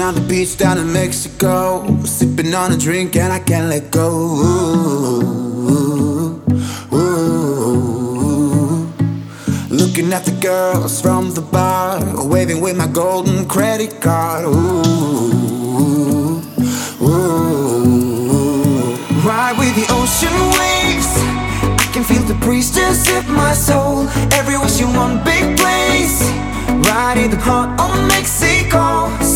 on the beach down in Mexico, sipping on a drink and I can't let go. Ooh, ooh. Looking at the girls from the bar, waving with my golden credit card. Ooh, ooh. Ride with the ocean waves. I can feel the breeze just hit my soul. Every wish you want, big place. Right in the heart of Mexico.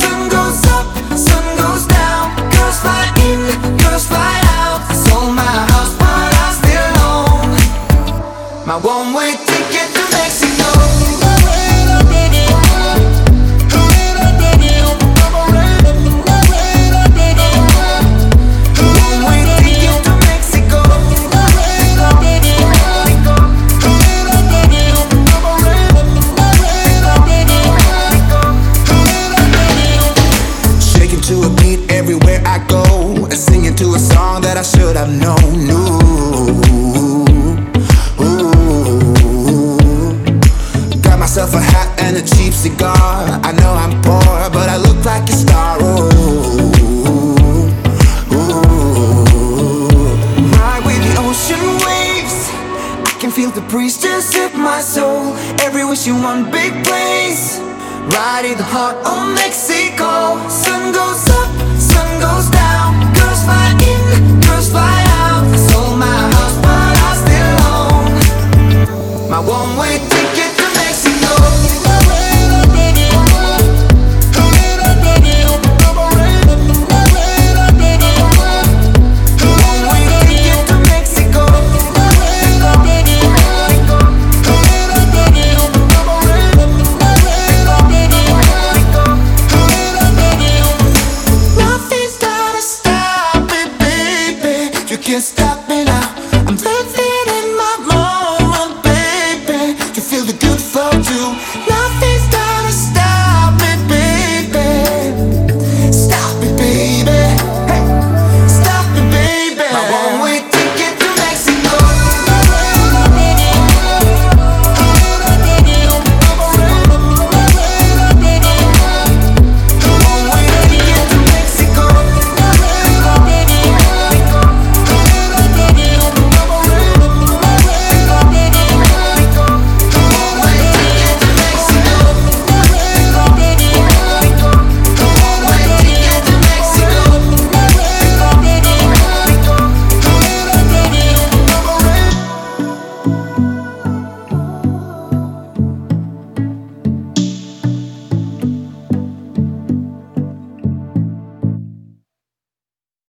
My Mexico. One-way ticket to Mexico. To everywhere I go, singing to a song that I should have known. Ooh, I know I'm poor, but I look like a star. Ooh, ooh. Ride with the ocean waves. I can feel the breeze just hit my soul. Every wish you want, big place. Right in the heart of Mexico. Sun goes up, You stop